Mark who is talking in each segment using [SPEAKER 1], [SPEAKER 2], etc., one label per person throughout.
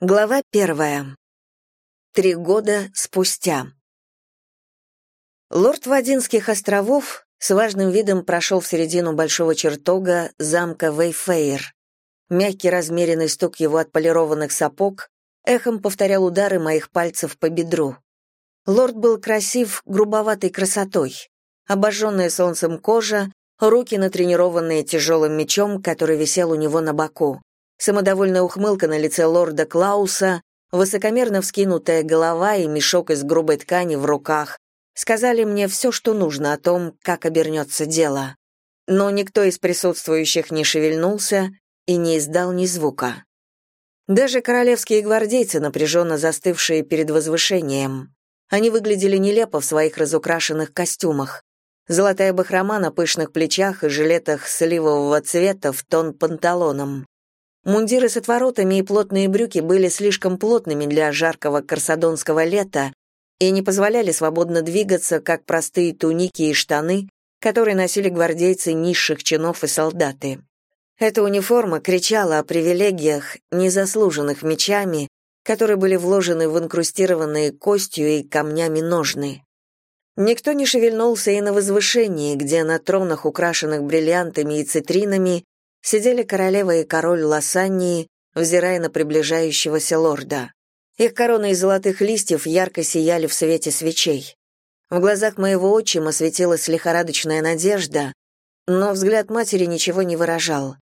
[SPEAKER 1] Глава первая. Три года спустя. Лорд Вадинских островов с важным видом прошел в середину большого чертога замка Вейфейр. Мягкий размеренный стук его отполированных сапог эхом повторял удары моих пальцев по бедру. Лорд был красив грубоватой красотой. Обожженная солнцем кожа, руки натренированные тяжелым мечом, который висел у него на боку. Самодовольная ухмылка на лице лорда Клауса, высокомерно вскинутая голова и мешок из грубой ткани в руках сказали мне все, что нужно о том, как обернется дело. Но никто из присутствующих не шевельнулся и не издал ни звука. Даже королевские гвардейцы, напряженно застывшие перед возвышением. Они выглядели нелепо в своих разукрашенных костюмах. Золотая бахрома на пышных плечах и жилетах сливового цвета в тон панталоном. Мундиры с отворотами и плотные брюки были слишком плотными для жаркого карсадонского лета и не позволяли свободно двигаться, как простые туники и штаны, которые носили гвардейцы низших чинов и солдаты. Эта униформа кричала о привилегиях, незаслуженных мечами, которые были вложены в инкрустированные костью и камнями ножны. Никто не шевельнулся и на возвышении, где на тронах, украшенных бриллиантами и цитринами, сидели королева и король Лосании, взирая на приближающегося лорда. Их короны из золотых листьев ярко сияли в свете свечей. В глазах моего отчима светилась лихорадочная надежда, но взгляд матери ничего не выражал.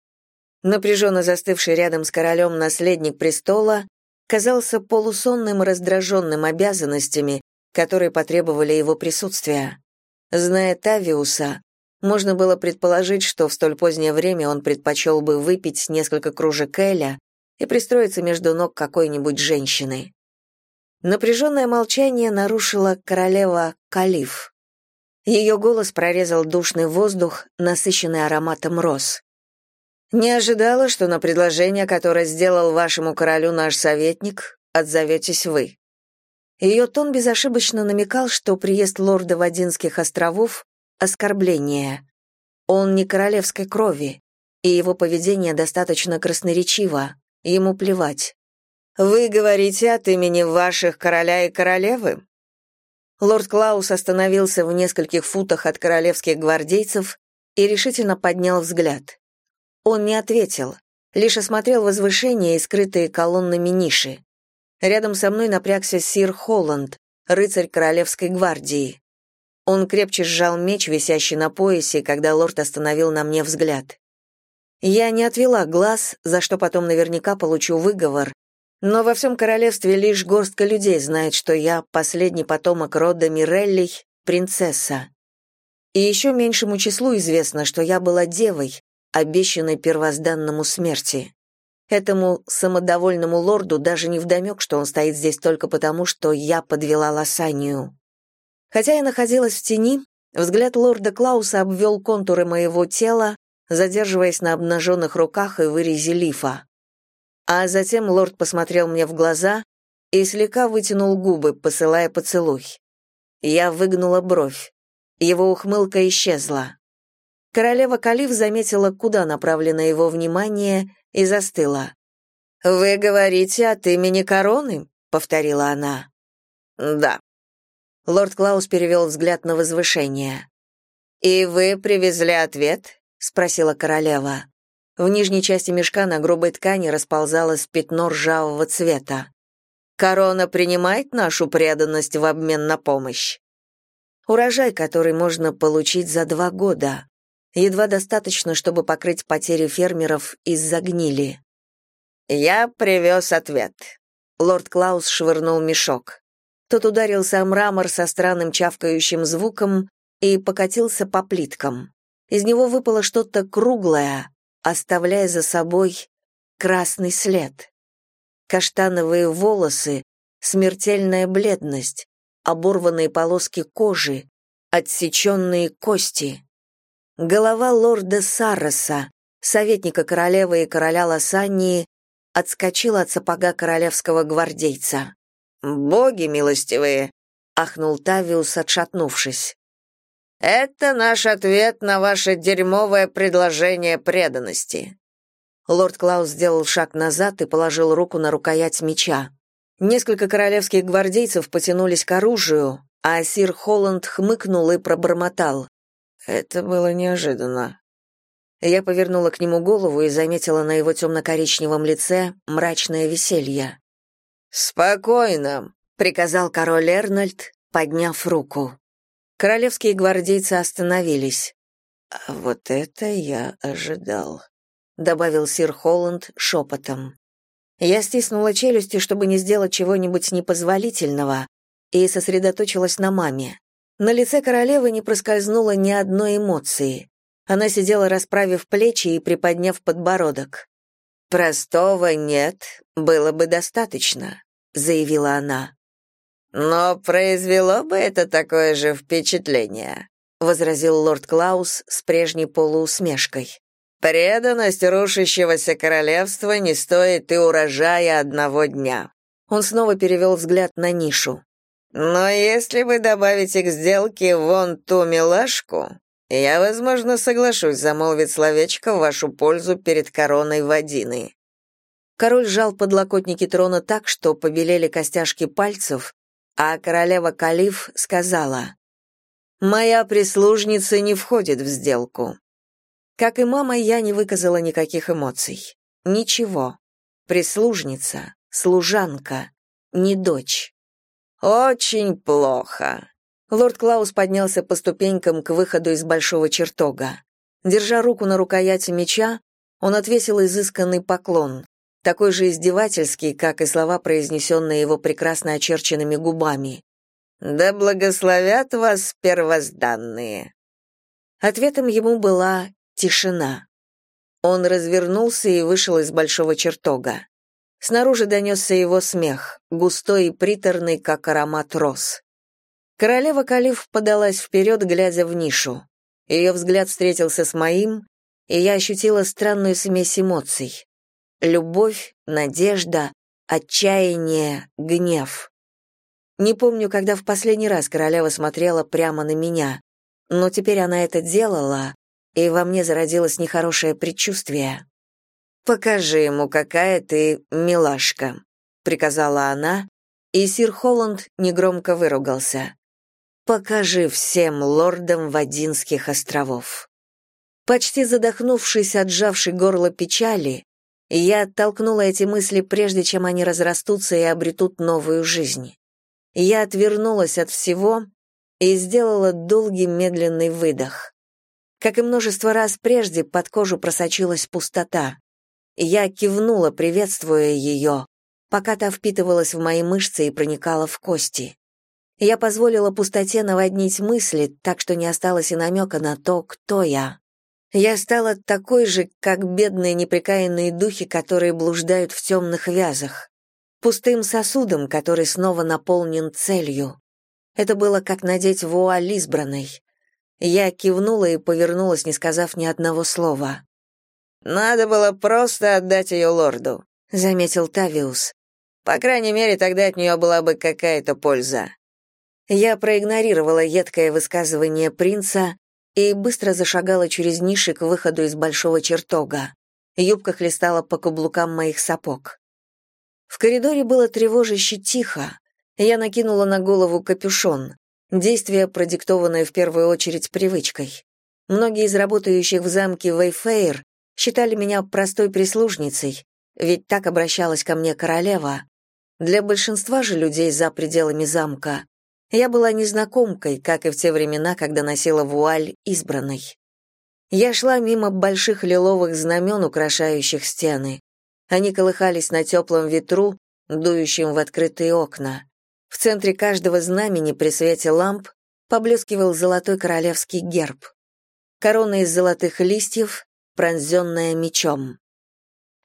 [SPEAKER 1] Напряженно застывший рядом с королем наследник престола казался полусонным и раздраженным обязанностями, которые потребовали его присутствия. Зная Тавиуса, можно было предположить, что в столь позднее время он предпочел бы выпить несколько кружек Эля и пристроиться между ног какой-нибудь женщины. Напряженное молчание нарушила королева Калиф. Ее голос прорезал душный воздух, насыщенный ароматом роз. «Не ожидала, что на предложение, которое сделал вашему королю наш советник, отзоветесь вы». Ее тон безошибочно намекал, что приезд лорда Вадинских островов оскорбление. Он не королевской крови, и его поведение достаточно красноречиво, ему плевать. «Вы говорите от имени ваших короля и королевы?» Лорд Клаус остановился в нескольких футах от королевских гвардейцев и решительно поднял взгляд. Он не ответил, лишь осмотрел возвышение и скрытые колоннами ниши. Рядом со мной напрягся сир Холланд, рыцарь королевской гвардии. Он крепче сжал меч, висящий на поясе, когда лорд остановил на мне взгляд. Я не отвела глаз, за что потом наверняка получу выговор, но во всем королевстве лишь горстка людей знает, что я последний потомок рода Миреллей, принцесса. И еще меньшему числу известно, что я была девой, обещанной первозданному смерти. Этому самодовольному лорду даже не вдомек, что он стоит здесь только потому, что я подвела Лосанию. Хотя я находилась в тени, взгляд лорда Клауса обвел контуры моего тела, задерживаясь на обнаженных руках и вырезе лифа. А затем лорд посмотрел мне в глаза и слегка вытянул губы, посылая поцелуй. Я выгнула бровь. Его ухмылка исчезла. Королева Калиф заметила, куда направлено его внимание, и застыла. «Вы говорите от имени короны?» — повторила она. «Да», Лорд Клаус перевел взгляд на возвышение. «И вы привезли ответ?» — спросила королева. В нижней части мешка на грубой ткани расползалось пятно ржавого цвета. «Корона принимает нашу преданность в обмен на помощь?» Урожай, который можно получить за два года. Едва достаточно, чтобы покрыть потери фермеров из-за гнили. «Я привез ответ». Лорд Клаус швырнул мешок. Тот ударился о мрамор со странным чавкающим звуком и покатился по плиткам. Из него выпало что-то круглое, оставляя за собой красный след. Каштановые волосы, смертельная бледность, оборванные полоски кожи, отсеченные кости. Голова лорда Сарроса, советника королевы и короля Лосании, отскочила от сапога королевского гвардейца. «Боги милостивые!» — ахнул Тавиус, отшатнувшись. «Это наш ответ на ваше дерьмовое предложение преданности». Лорд Клаус сделал шаг назад и положил руку на рукоять меча. Несколько королевских гвардейцев потянулись к оружию, а сир Холланд хмыкнул и пробормотал. «Это было неожиданно». Я повернула к нему голову и заметила на его темно-коричневом лице мрачное веселье. «Спокойно», — приказал король Эрнольд, подняв руку. Королевские гвардейцы остановились. «А вот это я ожидал», — добавил сир Холланд шепотом. Я стиснула челюсти, чтобы не сделать чего-нибудь непозволительного, и сосредоточилась на маме. На лице королевы не проскользнуло ни одной эмоции. Она сидела, расправив плечи и приподняв подбородок. «Простого нет, было бы достаточно», — заявила она. «Но произвело бы это такое же впечатление», — возразил лорд Клаус с прежней полуусмешкой. «Преданность рушащегося королевства не стоит и урожая одного дня». Он снова перевел взгляд на нишу. «Но если вы добавите к сделке вон ту милашку, я, возможно, соглашусь замолвить словечко в вашу пользу перед короной Вадины». Король сжал подлокотники трона так, что побелели костяшки пальцев, а королева Калиф сказала, «Моя прислужница не входит в сделку». Как и мама, я не выказала никаких эмоций. Ничего. Прислужница, служанка, не дочь. «Очень плохо», Лорд Клаус поднялся по ступенькам к выходу из большого чертога. Держа руку на рукояти меча, он отвесил изысканный поклон, такой же издевательский, как и слова, произнесенные его прекрасно очерченными губами. «Да благословят вас первозданные!» Ответом ему была тишина. Он развернулся и вышел из большого чертога. Снаружи донесся его смех, густой и приторный, как аромат роз. Королева Калиф подалась вперед, глядя в нишу. Ее взгляд встретился с моим, и я ощутила странную смесь эмоций. Любовь, надежда, отчаяние, гнев. Не помню, когда в последний раз королева смотрела прямо на меня, но теперь она это делала, и во мне зародилось нехорошее предчувствие. «Покажи ему, какая ты милашка», — приказала она, и сир Холланд негромко выругался. «Покажи всем лордам Вадинских островов». Почти задохнувшись от сжавшей горло печали, я оттолкнула эти мысли, прежде чем они разрастутся и обретут новую жизнь. Я отвернулась от всего и сделала долгий медленный выдох. Как и множество раз прежде, под кожу просочилась пустота. Я кивнула, приветствуя ее, пока та впитывалась в мои мышцы и проникала в кости. Я позволила пустоте наводнить мысли, так что не осталось и намека на то, кто я. Я стала такой же, как бедные неприкаянные духи, которые блуждают в темных вязах. Пустым сосудом, который снова наполнен целью. Это было как надеть вуаль избранной. Я кивнула и повернулась, не сказав ни одного слова. «Надо было просто отдать ее лорду», — заметил Тавиус. «По крайней мере, тогда от нее была бы какая-то польза». Я проигнорировала едкое высказывание принца и быстро зашагала через ниши к выходу из большого чертога. Юбка хлестала по каблукам моих сапог. В коридоре было тревожище тихо. Я накинула на голову капюшон. Действие, продиктованное в первую очередь привычкой. Многие из работающих в замке Вейфейр считали меня простой прислужницей, ведь так обращалась ко мне королева. Для большинства же людей за пределами замка я была незнакомкой, как и в те времена, когда носила вуаль избранной. Я шла мимо больших лиловых знамен, украшающих стены. Они колыхались на теплом ветру, дующем в открытые окна. В центре каждого знамени при свете ламп поблескивал золотой королевский герб. Корона из золотых листьев, пронзенная мечом.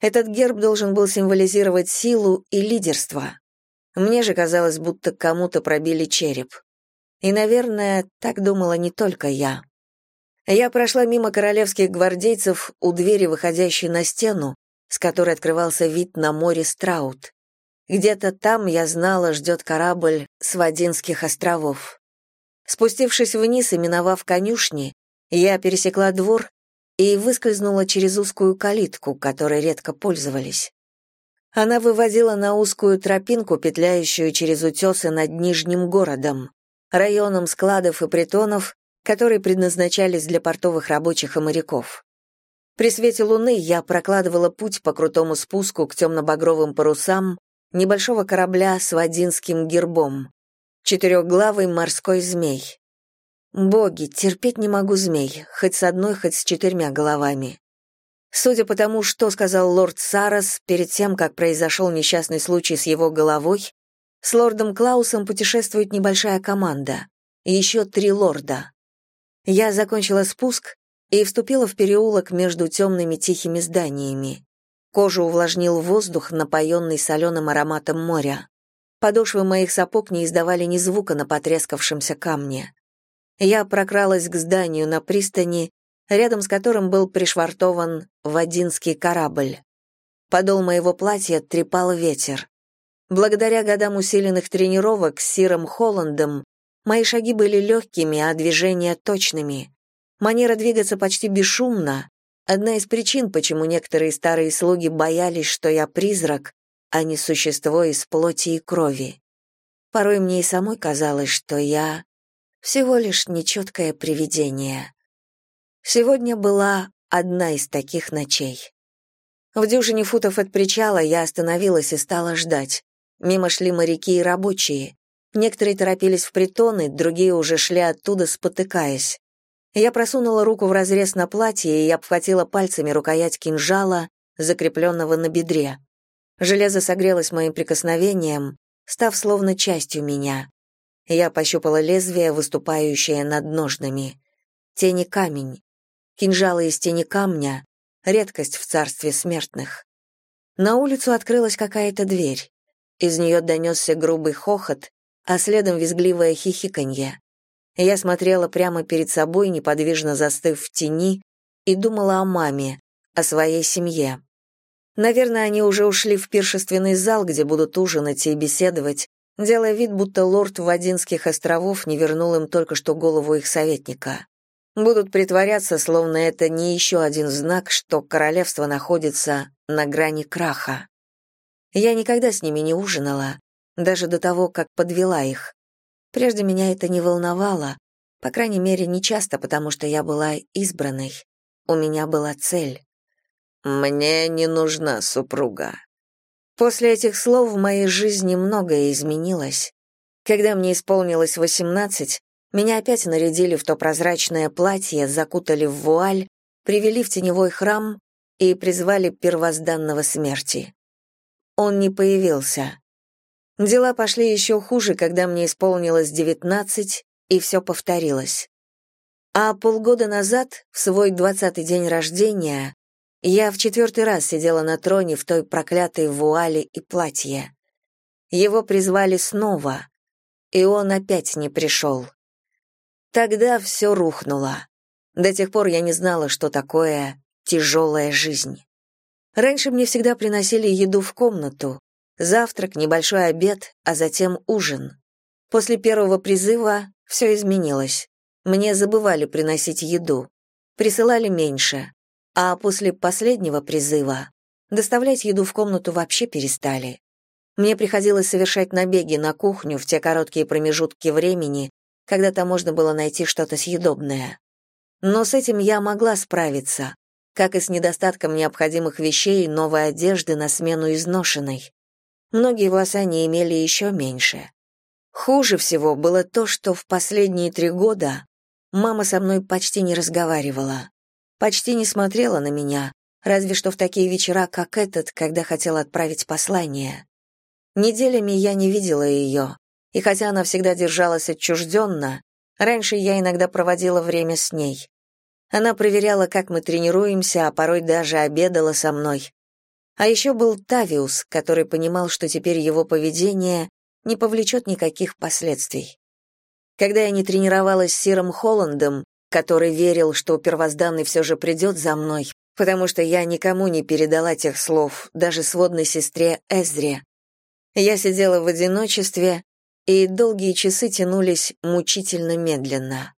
[SPEAKER 1] Этот герб должен был символизировать силу и лидерство. Мне же казалось, будто кому-то пробили череп. И, наверное, так думала не только я. Я прошла мимо королевских гвардейцев у двери, выходящей на стену, с которой открывался вид на море Страут. Где-то там, я знала, ждет корабль с Вадинских островов. Спустившись вниз и миновав конюшни, я пересекла двор и выскользнула через узкую калитку, которой редко пользовались. Она выводила на узкую тропинку, петляющую через утесы над Нижним городом, районом складов и притонов, которые предназначались для портовых рабочих и моряков. При свете луны я прокладывала путь по крутому спуску к темно-багровым парусам небольшого корабля с вадинским гербом. Четырехглавый морской змей. Боги, терпеть не могу змей, хоть с одной, хоть с четырьмя головами. Судя по тому, что сказал лорд Сарас перед тем, как произошел несчастный случай с его головой, с лордом Клаусом путешествует небольшая команда. Еще три лорда. Я закончила спуск и вступила в переулок между темными тихими зданиями. Кожу увлажнил воздух, напоенный соленым ароматом моря. Подошвы моих сапог не издавали ни звука на потрескавшемся камне. Я прокралась к зданию на пристани, рядом с которым был пришвартован вадинский корабль. Подол моего платья трепал ветер. Благодаря годам усиленных тренировок с Сиром Холландом мои шаги были легкими, а движения точными. Манера двигаться почти бесшумно — одна из причин, почему некоторые старые слуги боялись, что я призрак, а не существо из плоти и крови. Порой мне и самой казалось, что я всего лишь нечеткое привидение. Сегодня была одна из таких ночей. В дюжине футов от причала я остановилась и стала ждать. Мимо шли моряки и рабочие. Некоторые торопились в притоны, другие уже шли оттуда, спотыкаясь. Я просунула руку в разрез на платье и обхватила пальцами рукоять кинжала, закрепленного на бедре. Железо согрелось моим прикосновением, став словно частью меня. Я пощупала лезвие, выступающее над ножнами. Тени камень. Кинжалы из тени камня — редкость в царстве смертных. На улицу открылась какая-то дверь. Из нее донесся грубый хохот, а следом визгливое хихиканье. Я смотрела прямо перед собой, неподвижно застыв в тени, и думала о маме, о своей семье. Наверное, они уже ушли в пиршественный зал, где будут ужинать и беседовать, делая вид, будто лорд Вадинских островов не вернул им только что голову их советника. Будут притворяться, словно это не еще один знак, что королевство находится на грани краха. Я никогда с ними не ужинала, даже до того, как подвела их. Прежде меня это не волновало, по крайней мере, не часто, потому что я была избранной. У меня была цель. «Мне не нужна супруга». После этих слов в моей жизни многое изменилось. Когда мне исполнилось восемнадцать, меня опять нарядили в то прозрачное платье, закутали в вуаль, привели в теневой храм и призвали первозданного смерти. Он не появился. Дела пошли еще хуже, когда мне исполнилось девятнадцать, и все повторилось. А полгода назад, в свой двадцатый день рождения, я в четвертый раз сидела на троне в той проклятой вуале и платье. Его призвали снова, и он опять не пришел. Тогда все рухнуло. До тех пор я не знала, что такое тяжелая жизнь. Раньше мне всегда приносили еду в комнату, Завтрак, небольшой обед, а затем ужин. После первого призыва все изменилось. Мне забывали приносить еду. Присылали меньше. А после последнего призыва доставлять еду в комнату вообще перестали. Мне приходилось совершать набеги на кухню в те короткие промежутки времени, когда там можно было найти что-то съедобное. Но с этим я могла справиться, как и с недостатком необходимых вещей и новой одежды на смену изношенной. Многие Лосане имели еще меньше. Хуже всего было то, что в последние три года мама со мной почти не разговаривала, почти не смотрела на меня, разве что в такие вечера, как этот, когда хотела отправить послание. Неделями я не видела ее, и хотя она всегда держалась отчужденно, раньше я иногда проводила время с ней. Она проверяла, как мы тренируемся, а порой даже обедала со мной, а еще был Тавиус, который понимал, что теперь его поведение не повлечет никаких последствий. Когда я не тренировалась с Сиром Холландом, который верил, что первозданный все же придет за мной, потому что я никому не передала тех слов, даже сводной сестре Эзре. Я сидела в одиночестве, и долгие часы тянулись мучительно медленно.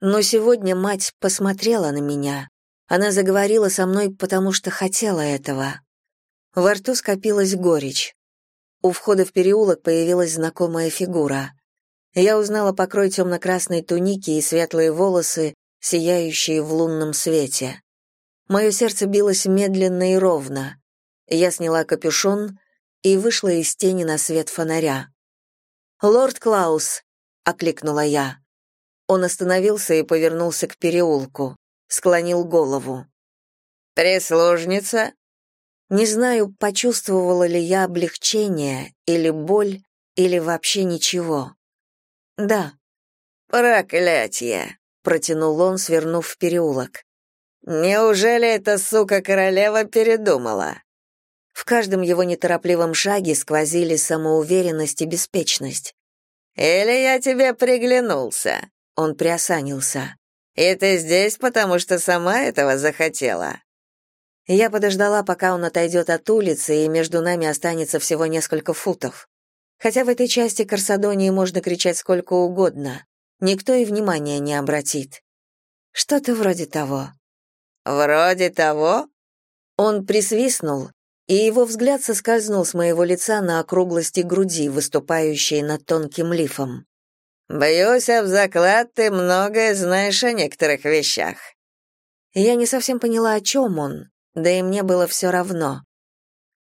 [SPEAKER 1] Но сегодня мать посмотрела на меня, Она заговорила со мной, потому что хотела этого. Во рту скопилась горечь. У входа в переулок появилась знакомая фигура. Я узнала покрой темно-красной туники и светлые волосы, сияющие в лунном свете. Мое сердце билось медленно и ровно. Я сняла капюшон и вышла из тени на свет фонаря. «Лорд Клаус!» — окликнула я. Он остановился и повернулся к переулку, склонил голову.
[SPEAKER 2] «Прислужница?»
[SPEAKER 1] Не знаю, почувствовала ли я облегчение или боль, или вообще ничего. «Да».
[SPEAKER 2] «Проклятье!» — протянул он, свернув в переулок. «Неужели эта сука-королева передумала?»
[SPEAKER 1] В каждом его неторопливом шаге сквозили самоуверенность и беспечность.
[SPEAKER 2] «Или я тебе приглянулся?»
[SPEAKER 1] Он приосанился.
[SPEAKER 2] «И ты здесь, потому что сама этого захотела?»
[SPEAKER 1] Я подождала, пока он отойдет от улицы, и между нами останется всего несколько футов. Хотя в этой части Корсадонии можно кричать сколько угодно. Никто и внимания не обратит. Что-то вроде того.
[SPEAKER 2] «Вроде того?»
[SPEAKER 1] Он присвистнул, и его взгляд соскользнул с моего лица на округлости груди, выступающей над тонким лифом.
[SPEAKER 2] «Боюсь, об заклад ты многое знаешь о некоторых вещах».
[SPEAKER 1] Я не совсем поняла, о чем он, да и мне было все равно.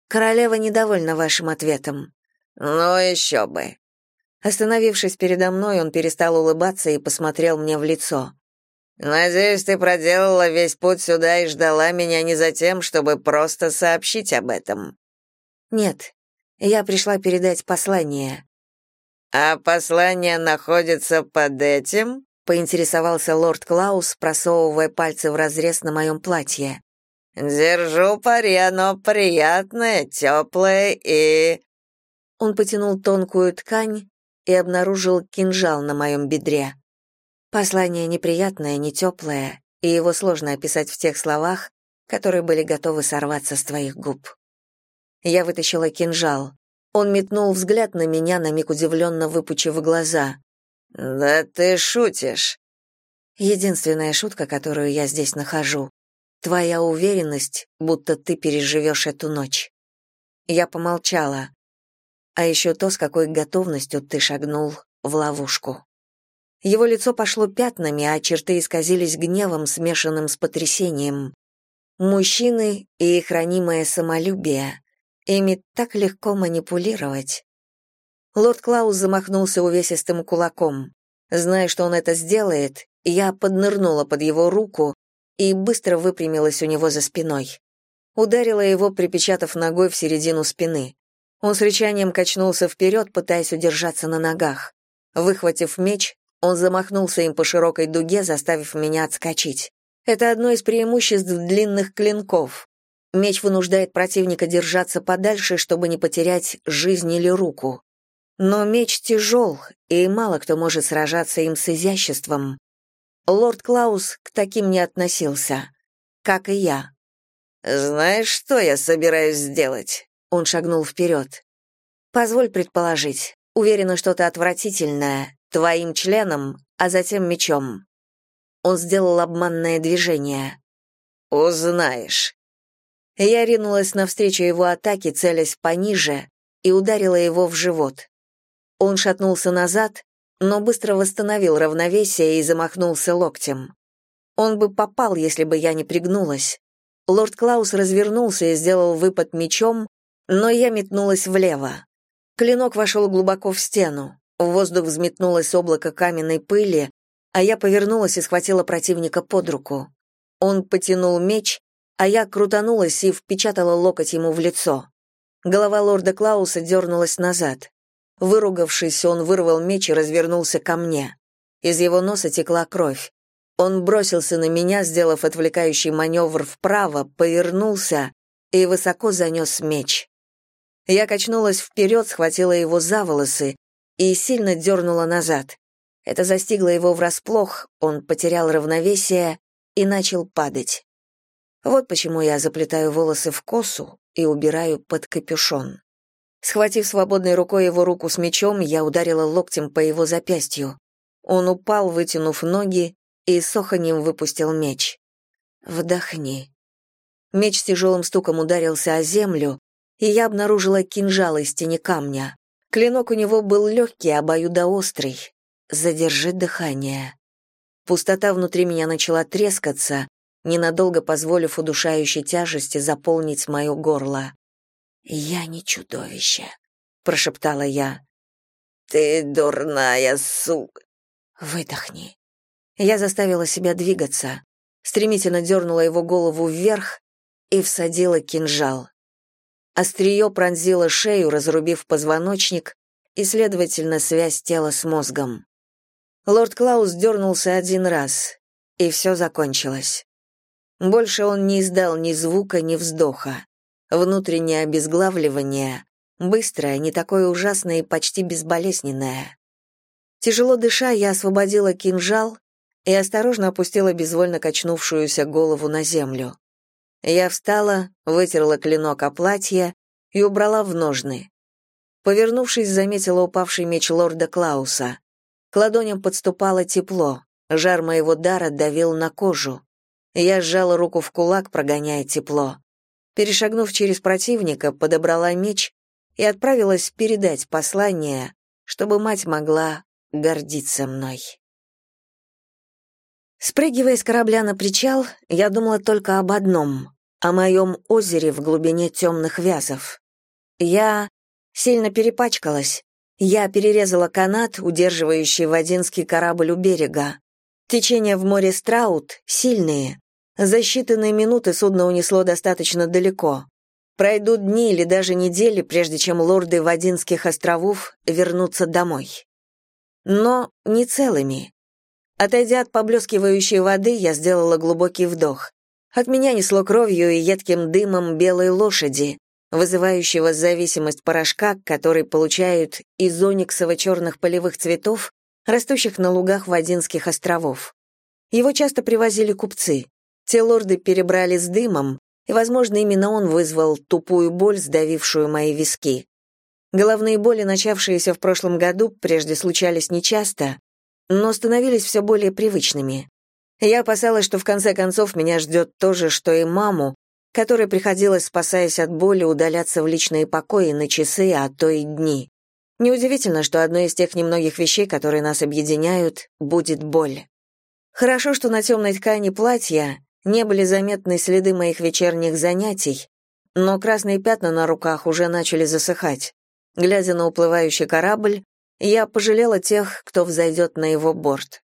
[SPEAKER 1] Королева недовольна вашим ответом.
[SPEAKER 2] Ну, еще бы.
[SPEAKER 1] Остановившись передо мной, он перестал улыбаться и посмотрел мне в лицо.
[SPEAKER 2] Надеюсь, ты проделала весь путь сюда и ждала меня не за тем, чтобы просто сообщить об этом.
[SPEAKER 1] Нет, я пришла передать послание.
[SPEAKER 2] А послание находится под этим?
[SPEAKER 1] поинтересовался лорд Клаус, просовывая пальцы в разрез на моем платье.
[SPEAKER 2] Держу пари, оно приятное, теплое и
[SPEAKER 1] Он потянул тонкую ткань и обнаружил кинжал на моем бедре. Послание неприятное, не теплое, и его сложно описать в тех словах, которые были готовы сорваться с твоих губ. Я вытащила кинжал. Он метнул взгляд на меня, на миг удивленно выпучив глаза.
[SPEAKER 2] «Да ты шутишь!»
[SPEAKER 1] Единственная шутка, которую я здесь нахожу. Твоя уверенность, будто ты переживешь эту ночь. Я помолчала. А еще то, с какой готовностью ты шагнул в ловушку. Его лицо пошло пятнами, а черты исказились гневом, смешанным с потрясением. Мужчины и их ранимое самолюбие. Ими так легко манипулировать. Лорд Клаус замахнулся увесистым кулаком. Зная, что он это сделает, я поднырнула под его руку и быстро выпрямилась у него за спиной. Ударила его, припечатав ногой в середину спины. Он с рычанием качнулся вперед, пытаясь удержаться на ногах. Выхватив меч, он замахнулся им по широкой дуге, заставив меня отскочить. Это одно из преимуществ длинных клинков. Меч вынуждает противника держаться подальше, чтобы не потерять жизнь или руку. Но меч тяжел, и мало кто может сражаться им с изяществом. Лорд Клаус к таким не относился, как и я.
[SPEAKER 2] «Знаешь, что я собираюсь сделать?»
[SPEAKER 1] Он шагнул вперед. «Позволь предположить. Уверена, что-то отвратительное, твоим членом, а затем мечом. Он сделал обманное движение.
[SPEAKER 2] Узнаешь.
[SPEAKER 1] Я ринулась навстречу его атаке, целясь пониже, и ударила его в живот. Он шатнулся назад, но быстро восстановил равновесие и замахнулся локтем. Он бы попал, если бы я не пригнулась. Лорд Клаус развернулся и сделал выпад мечом, но я метнулась влево. Клинок вошел глубоко в стену. В воздух взметнулось облако каменной пыли, а я повернулась и схватила противника под руку. Он потянул меч, а я крутанулась и впечатала локоть ему в лицо. Голова лорда Клауса дернулась назад. Выругавшись, он вырвал меч и развернулся ко мне. Из его носа текла кровь. Он бросился на меня, сделав отвлекающий маневр вправо, повернулся и высоко занес меч. Я качнулась вперед, схватила его за волосы и сильно дернула назад. Это застигло его врасплох, он потерял равновесие и начал падать. Вот почему я заплетаю волосы в косу и убираю под капюшон. Схватив свободной рукой его руку с мечом, я ударила локтем по его запястью. Он упал, вытянув ноги, и с оханьем выпустил меч. Вдохни. Меч с тяжелым стуком ударился о землю, и я обнаружила кинжал из тени камня. Клинок у него был легкий, обоюдоострый. Задержи дыхание. Пустота внутри меня начала трескаться, ненадолго позволив удушающей тяжести заполнить мое горло. «Я не чудовище», — прошептала я.
[SPEAKER 2] «Ты дурная сука!»
[SPEAKER 1] «Выдохни». Я заставила себя двигаться, стремительно дернула его голову вверх и всадила кинжал. Острие пронзило шею, разрубив позвоночник и, следовательно, связь тела с мозгом. Лорд Клаус дернулся один раз, и все закончилось. Больше он не издал ни звука, ни вздоха. Внутреннее обезглавливание, быстрое, не такое ужасное и почти безболезненное. Тяжело дыша, я освободила кинжал и осторожно опустила безвольно качнувшуюся голову на землю. Я встала, вытерла клинок о платье и убрала в ножны. Повернувшись, заметила упавший меч лорда Клауса. К ладоням подступало тепло, жар моего дара давил на кожу. Я сжала руку в кулак, прогоняя тепло. Перешагнув через противника, подобрала меч и отправилась передать послание, чтобы мать могла гордиться мной. Спрыгивая с корабля на причал, я думала только об одном — о моем озере в глубине темных вязов. Я сильно перепачкалась. Я перерезала канат, удерживающий Вадинский корабль у берега. Течения в море Страут сильные. За считанные минуты судно унесло достаточно далеко. Пройдут дни или даже недели, прежде чем лорды Вадинских островов вернутся домой. Но не целыми. Отойдя от поблескивающей воды, я сделала глубокий вдох. От меня несло кровью и едким дымом белой лошади, вызывающего зависимость порошка, который получают из ониксово-черных полевых цветов, растущих на лугах Вадинских островов. Его часто привозили купцы. Те лорды перебрали с дымом, и, возможно, именно он вызвал тупую боль, сдавившую мои виски. Головные боли, начавшиеся в прошлом году, прежде случались нечасто, но становились все более привычными. Я опасалась, что в конце концов меня ждет то же, что и маму, которой приходилось, спасаясь от боли, удаляться в личные покои на часы, а то и дни. Неудивительно, что одной из тех немногих вещей, которые нас объединяют, будет боль. Хорошо, что на темной ткани платья не были заметны следы моих вечерних занятий, но красные пятна на руках уже начали засыхать. Глядя на уплывающий корабль, я пожалела тех, кто взойдет на его борт.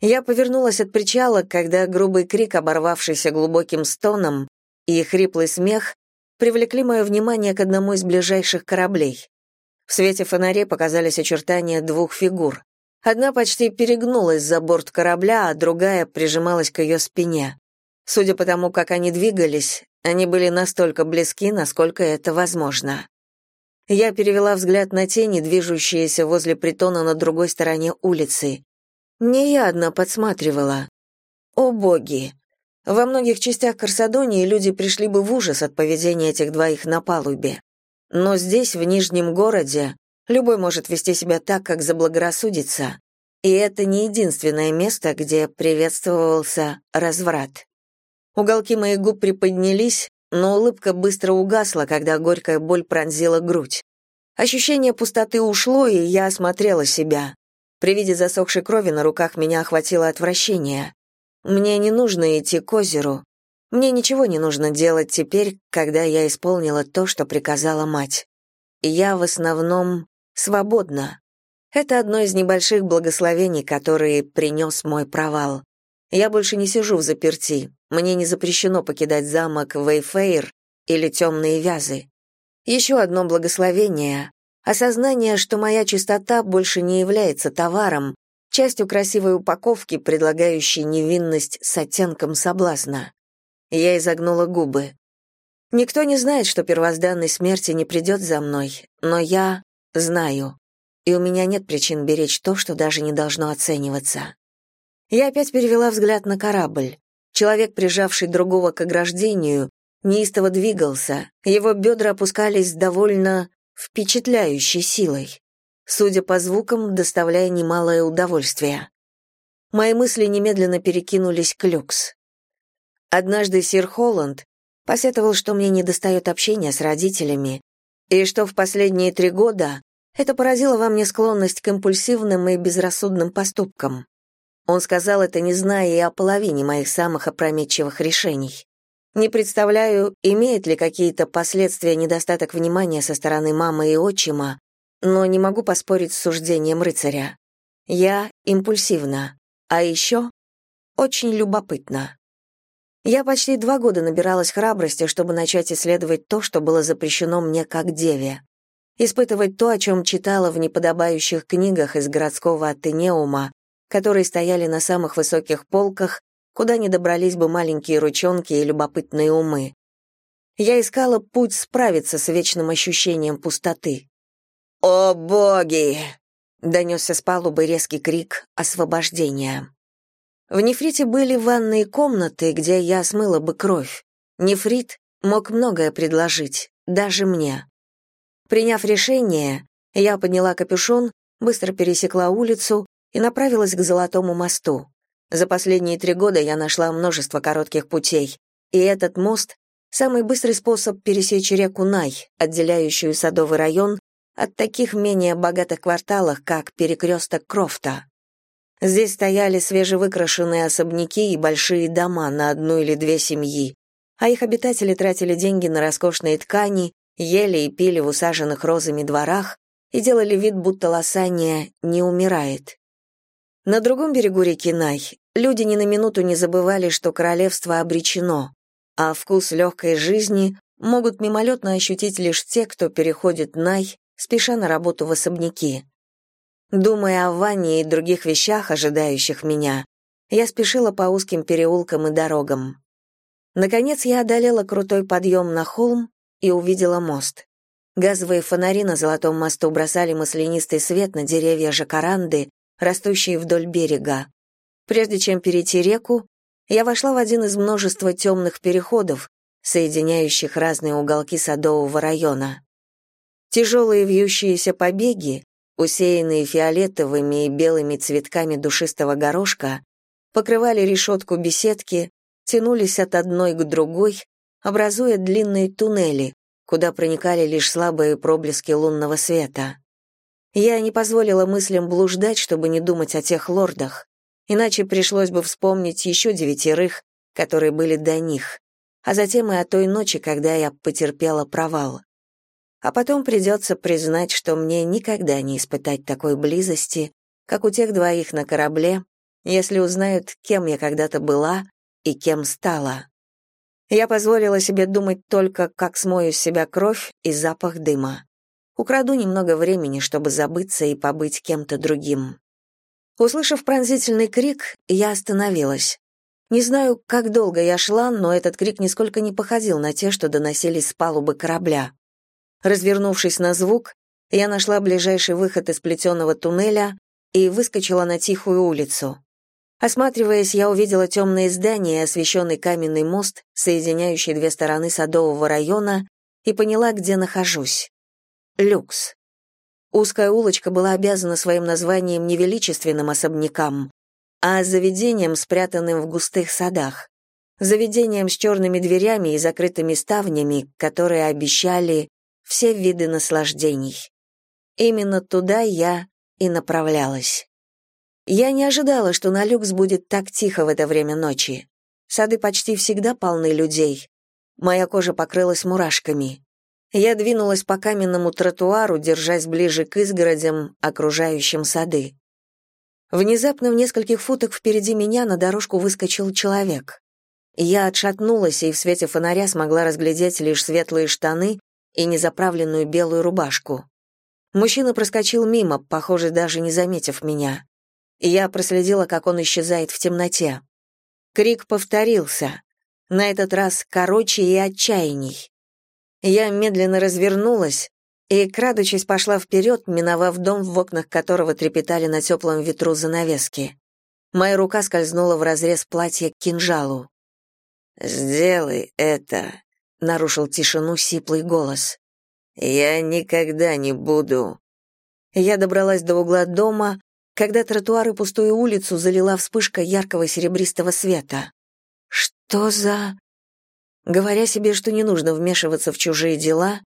[SPEAKER 1] Я повернулась от причала, когда грубый крик, оборвавшийся глубоким стоном, и хриплый смех привлекли мое внимание к одному из ближайших кораблей. В свете фонарей показались очертания двух фигур. Одна почти перегнулась за борт корабля, а другая прижималась к ее спине. Судя по тому, как они двигались, они были настолько близки, насколько это возможно. Я перевела взгляд на тени, движущиеся возле притона на другой стороне улицы. Не я одна подсматривала. О боги! Во многих частях Корсадонии люди пришли бы в ужас от поведения этих двоих на палубе. Но здесь, в Нижнем городе, любой может вести себя так, как заблагорассудится. И это не единственное место, где приветствовался разврат. Уголки моих губ приподнялись, но улыбка быстро угасла, когда горькая боль пронзила грудь. Ощущение пустоты ушло, и я осмотрела себя. При виде засохшей крови на руках меня охватило отвращение. Мне не нужно идти к озеру. Мне ничего не нужно делать теперь, когда я исполнила то, что приказала мать. Я в основном свободна. Это одно из небольших благословений, которые принес мой провал. Я больше не сижу в заперти. Мне не запрещено покидать замок Вейфейр или темные вязы. Еще одно благословение — осознание, что моя чистота больше не является товаром, частью красивой упаковки, предлагающей невинность с оттенком соблазна. Я изогнула губы. Никто не знает, что первозданной смерти не придет за мной, но я знаю, и у меня нет причин беречь то, что даже не должно оцениваться. Я опять перевела взгляд на корабль. Человек, прижавший другого к ограждению, неистово двигался, его бедра опускались довольно впечатляющей силой, судя по звукам, доставляя немалое удовольствие. Мои мысли немедленно перекинулись к люкс. Однажды сир Холланд посетовал, что мне недостает общения с родителями, и что в последние три года это поразило во мне склонность к импульсивным и безрассудным поступкам. Он сказал это, не зная и о половине моих самых опрометчивых решений. Не представляю, имеет ли какие-то последствия недостаток внимания со стороны мамы и отчима, но не могу поспорить с суждением рыцаря. Я импульсивна, а еще очень любопытна. Я почти два года набиралась храбрости, чтобы начать исследовать то, что было запрещено мне как деве. Испытывать то, о чем читала в неподобающих книгах из городского атенеума, которые стояли на самых высоких полках, куда не добрались бы маленькие ручонки и любопытные умы. Я искала путь справиться с вечным ощущением пустоты.
[SPEAKER 2] «О боги!»
[SPEAKER 1] — донесся с палубы резкий крик освобождения. В нефрите были ванные комнаты, где я смыла бы кровь. Нефрит мог многое предложить, даже мне. Приняв решение, я подняла капюшон, быстро пересекла улицу и направилась к Золотому мосту. За последние три года я нашла множество коротких путей, и этот мост — самый быстрый способ пересечь реку Най, отделяющую Садовый район от таких менее богатых кварталов, как перекресток Крофта. Здесь стояли свежевыкрашенные особняки и большие дома на одну или две семьи, а их обитатели тратили деньги на роскошные ткани, ели и пили в усаженных розами дворах и делали вид, будто Лосания не умирает. На другом берегу реки Най люди ни на минуту не забывали, что королевство обречено, а вкус легкой жизни могут мимолетно ощутить лишь те, кто переходит Най, спеша на работу в особняки. Думая о Ване и других вещах, ожидающих меня, я спешила по узким переулкам и дорогам. Наконец я одолела крутой подъем на холм и увидела мост. Газовые фонари на Золотом мосту бросали маслянистый свет на деревья жакаранды, растущие вдоль берега. Прежде чем перейти реку, я вошла в один из множества темных переходов, соединяющих разные уголки Садового района. Тяжелые вьющиеся побеги, усеянные фиолетовыми и белыми цветками душистого горошка, покрывали решетку беседки, тянулись от одной к другой, образуя длинные туннели, куда проникали лишь слабые проблески лунного света. Я не позволила мыслям блуждать, чтобы не думать о тех лордах, иначе пришлось бы вспомнить еще девятерых, которые были до них, а затем и о той ночи, когда я потерпела провал а потом придется признать, что мне никогда не испытать такой близости, как у тех двоих на корабле, если узнают, кем я когда-то была и кем стала. Я позволила себе думать только, как смою с себя кровь и запах дыма. Украду немного времени, чтобы забыться и побыть кем-то другим. Услышав пронзительный крик, я остановилась. Не знаю, как долго я шла, но этот крик нисколько не походил на те, что доносились с палубы корабля. Развернувшись на звук, я нашла ближайший выход из плетеного туннеля и выскочила на тихую улицу. Осматриваясь, я увидела темные здания и освещенный каменный мост, соединяющий две стороны Садового района, и поняла, где нахожусь. Люкс. Узкая улочка была обязана своим названием не величественным особнякам, а заведением, спрятанным в густых садах. Заведением с черными дверями и закрытыми ставнями, которые обещали все виды наслаждений. Именно туда я и направлялась. Я не ожидала, что на люкс будет так тихо в это время ночи. Сады почти всегда полны людей. Моя кожа покрылась мурашками. Я двинулась по каменному тротуару, держась ближе к изгородям, окружающим сады. Внезапно в нескольких футах впереди меня на дорожку выскочил человек. Я отшатнулась и в свете фонаря смогла разглядеть лишь светлые штаны и незаправленную белую рубашку. Мужчина проскочил мимо, похоже, даже не заметив меня. Я проследила, как он исчезает в темноте. Крик повторился, на этот раз короче и отчаянней. Я медленно развернулась и, крадучись, пошла вперед, миновав дом, в окнах которого трепетали на теплом ветру занавески. Моя рука скользнула в разрез платья к кинжалу. «Сделай это», нарушил тишину сиплый голос. Я никогда не буду. Я добралась до угла дома, когда тротуар и пустую улицу залила вспышка яркого серебристого света. Что за... Говоря себе, что не нужно вмешиваться в чужие дела,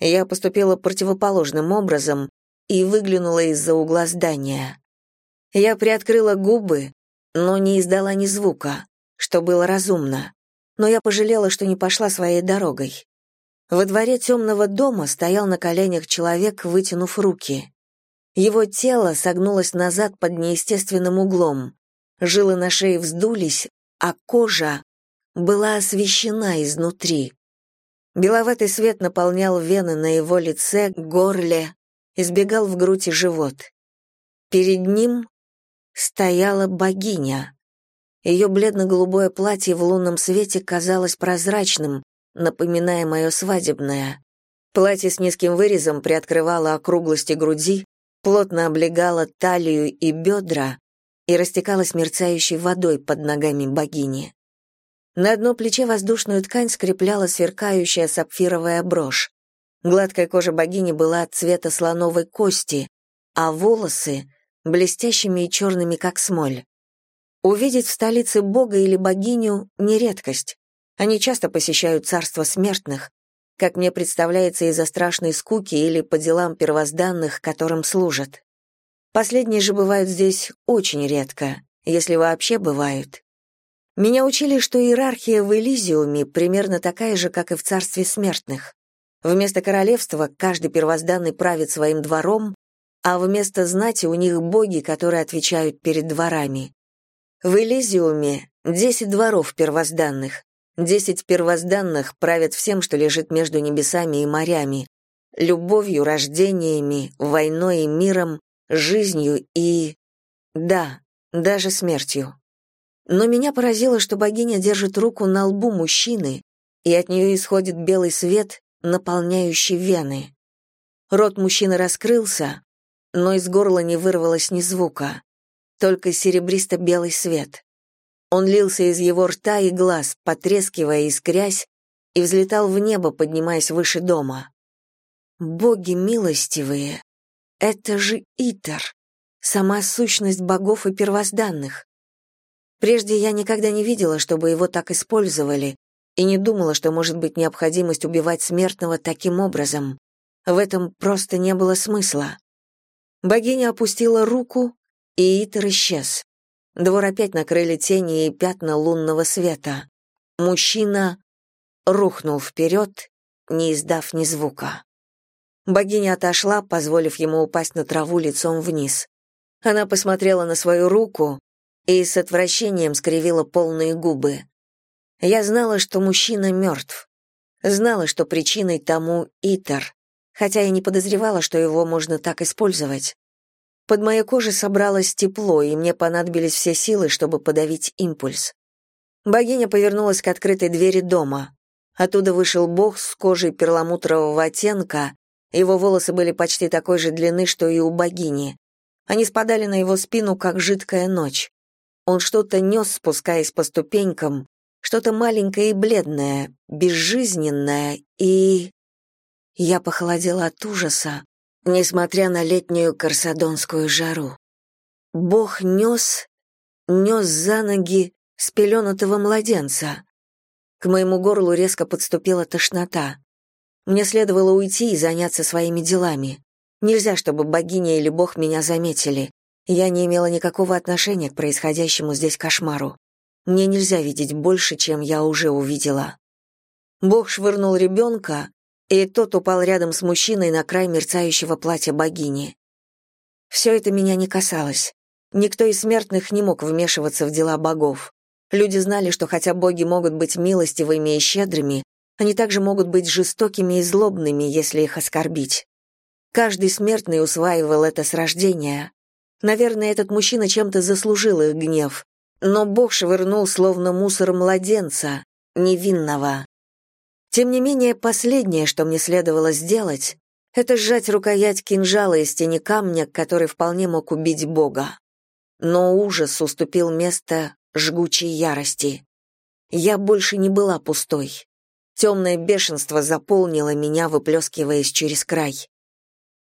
[SPEAKER 1] я поступила противоположным образом и выглянула из-за угла здания. Я приоткрыла губы, но не издала ни звука, что было разумно. Но я пожалела, что не пошла своей дорогой. Во дворе темного дома стоял на коленях человек, вытянув руки. Его тело согнулось назад под неестественным углом. Жилы на шее вздулись, а кожа была освещена изнутри. Беловатый свет наполнял вены на его лице, горле, избегал в грудь и живот. Перед ним стояла богиня. Ее бледно-голубое платье в лунном свете казалось прозрачным, напоминая мое свадебное. Платье с низким вырезом приоткрывало округлости груди, плотно облегало талию и бедра и растекалось мерцающей водой под ногами богини. На одно плече воздушную ткань скрепляла сверкающая сапфировая брошь. Гладкая кожа богини была цвета слоновой кости, а волосы — блестящими и черными, как смоль. Увидеть в столице бога или богиню — не редкость. Они часто посещают царство смертных, как мне представляется из-за страшной скуки или по делам первозданных, которым служат. Последние же бывают здесь очень редко, если вообще бывают. Меня учили, что иерархия в Элизиуме примерно такая же, как и в царстве смертных. Вместо королевства каждый первозданный правит своим двором, а вместо знати у них боги, которые отвечают перед дворами. В Элизиуме десять дворов первозданных. Десять первозданных правят всем, что лежит между небесами и морями, любовью, рождениями, войной и миром, жизнью и... да, даже смертью. Но меня поразило, что богиня держит руку на лбу мужчины, и от нее исходит белый свет, наполняющий вены. Рот мужчины раскрылся, но из горла не вырвалось ни звука, только серебристо-белый свет. Он лился из его рта и глаз, потрескивая и искрясь, и взлетал в небо, поднимаясь выше дома. Боги милостивые, это же Итер, сама сущность богов и первозданных. Прежде я никогда не видела, чтобы его так использовали, и не думала, что может быть необходимость убивать смертного таким образом. В этом просто не было смысла. Богиня опустила руку, и Итер исчез. Двор опять накрыли тени и пятна лунного света. Мужчина рухнул вперед, не издав ни звука. Богиня отошла, позволив ему упасть на траву лицом вниз. Она посмотрела на свою руку, и с отвращением скривила полные губы. Я знала, что мужчина мертв. Знала, что причиной тому Итер, хотя и не подозревала, что его можно так использовать. Под моей кожей собралось тепло, и мне понадобились все силы, чтобы подавить импульс. Богиня повернулась к открытой двери дома. Оттуда вышел бог с кожей перламутрового оттенка, его волосы были почти такой же длины, что и у богини. Они спадали на его спину, как жидкая ночь. Он что-то нес, спускаясь по ступенькам, что-то маленькое и бледное, безжизненное, и... Я похолодела от ужаса, несмотря на летнюю карсадонскую жару. Бог нес, нес за ноги спеленутого младенца. К моему горлу резко подступила тошнота. Мне следовало уйти и заняться своими делами. Нельзя, чтобы богиня или бог меня заметили. Я не имела никакого отношения к происходящему здесь кошмару. Мне нельзя видеть больше, чем я уже увидела. Бог швырнул ребенка, и тот упал рядом с мужчиной на край мерцающего платья богини. Все это меня не касалось. Никто из смертных не мог вмешиваться в дела богов. Люди знали, что хотя боги могут быть милостивыми и щедрыми, они также могут быть жестокими и злобными, если их оскорбить. Каждый смертный усваивал это с рождения. Наверное, этот мужчина чем-то заслужил их гнев, но Бог швырнул словно мусор младенца, невинного. Тем не менее, последнее, что мне следовало сделать, это сжать рукоять кинжала из тени камня, который вполне мог убить Бога. Но ужас уступил место жгучей ярости. Я больше не была пустой. Темное бешенство заполнило меня, выплескиваясь через край.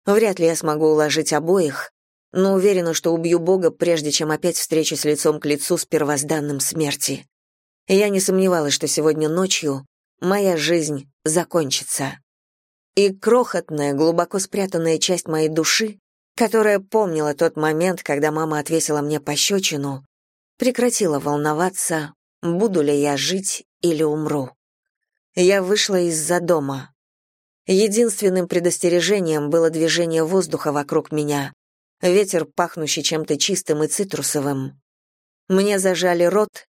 [SPEAKER 1] Вряд ли я смогу уложить обоих, но уверена, что убью Бога, прежде чем опять встречусь лицом к лицу с первозданным смерти. Я не сомневалась, что сегодня ночью моя жизнь закончится. И крохотная, глубоко спрятанная часть моей души, которая помнила тот момент, когда мама отвесила мне пощечину, прекратила волноваться, буду ли я жить или умру. Я вышла из-за дома. Единственным предостережением было движение воздуха вокруг меня, ветер, пахнущий чем-то чистым и цитрусовым. Мне зажали рот,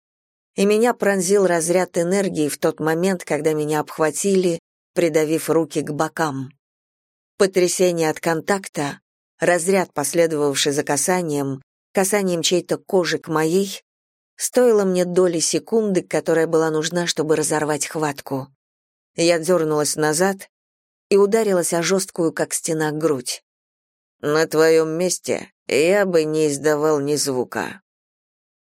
[SPEAKER 1] и меня пронзил разряд энергии в тот момент, когда меня обхватили, придавив руки к бокам. Потрясение от контакта, разряд, последовавший за касанием, касанием чьей-то кожи к моей, стоило мне доли секунды, которая была нужна, чтобы разорвать хватку. Я дернулась назад и ударилась о жесткую, как стена, грудь.
[SPEAKER 2] «На твоем месте я бы не издавал ни звука»,